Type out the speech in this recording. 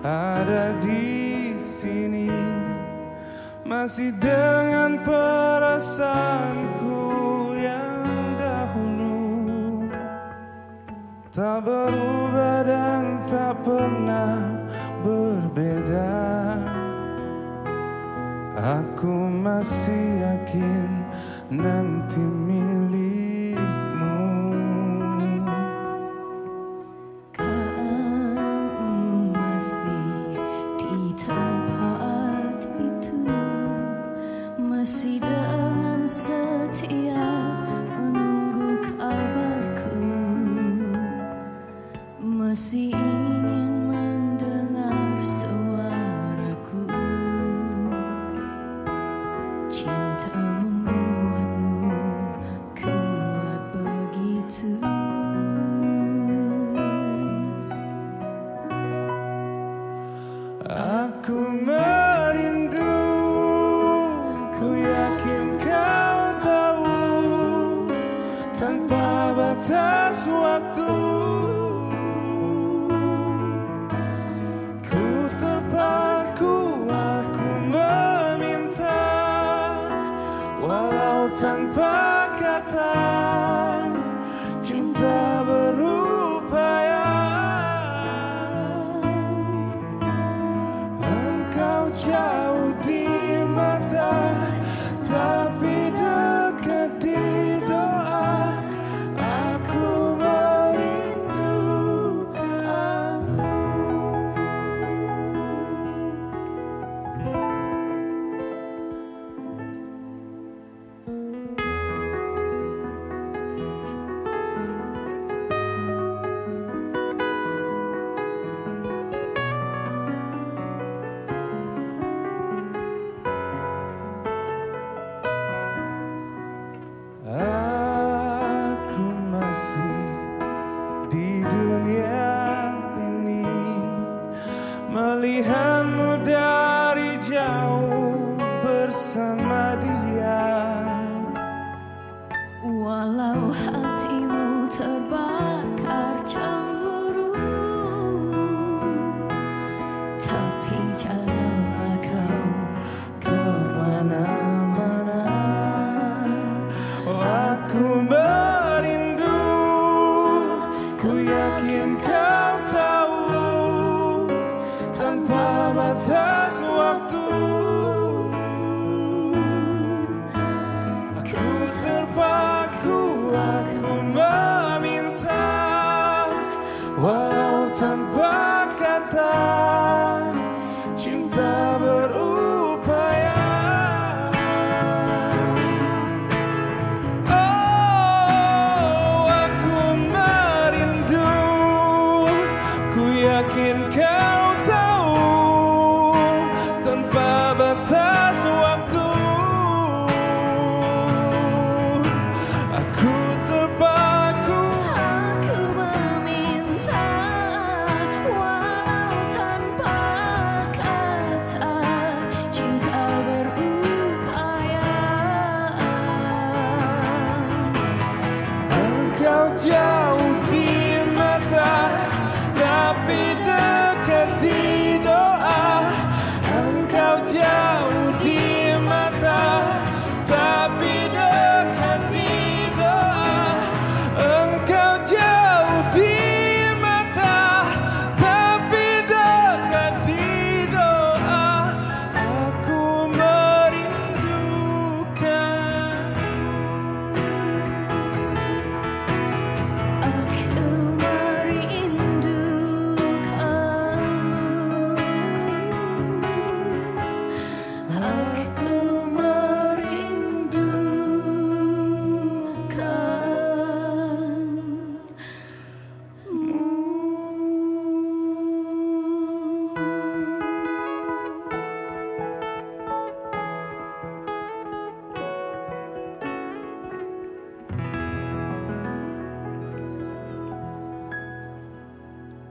ada di sini Masih dengan perasaanku yang dahulu. Tak berubah dan tak pernah berbeda. Aku masih yakin nanti milikmu Aku Melihatmu dari jauh bersama dia. Walau hatimu terbakar cemburu Tapi janganlah kau ke mana-mana. Aku merindu Ku yakin kau time.